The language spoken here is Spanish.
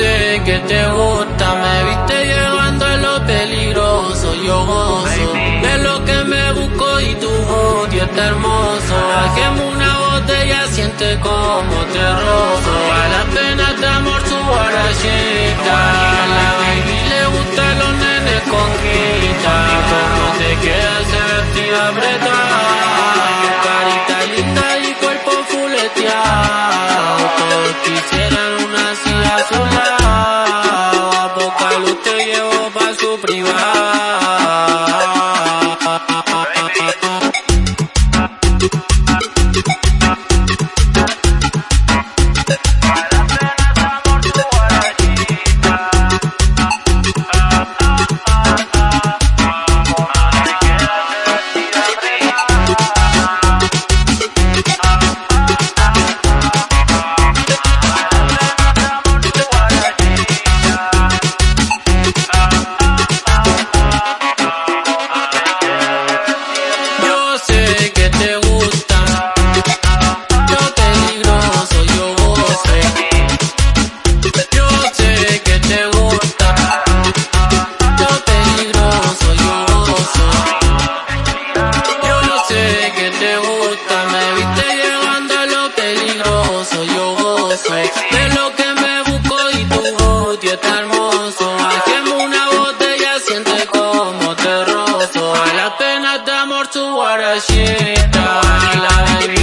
sé que te gusta, me viste llegando a lo peligroso. Yo gozo de lo que me busco y tu booty está hermoso. Bajemos una botella, siente como te rozo. Apretado. Carita linda y cuerpo fuleteado. gozo. Una botella, siente como te rozo. A las penas de amor, tu guarachita. La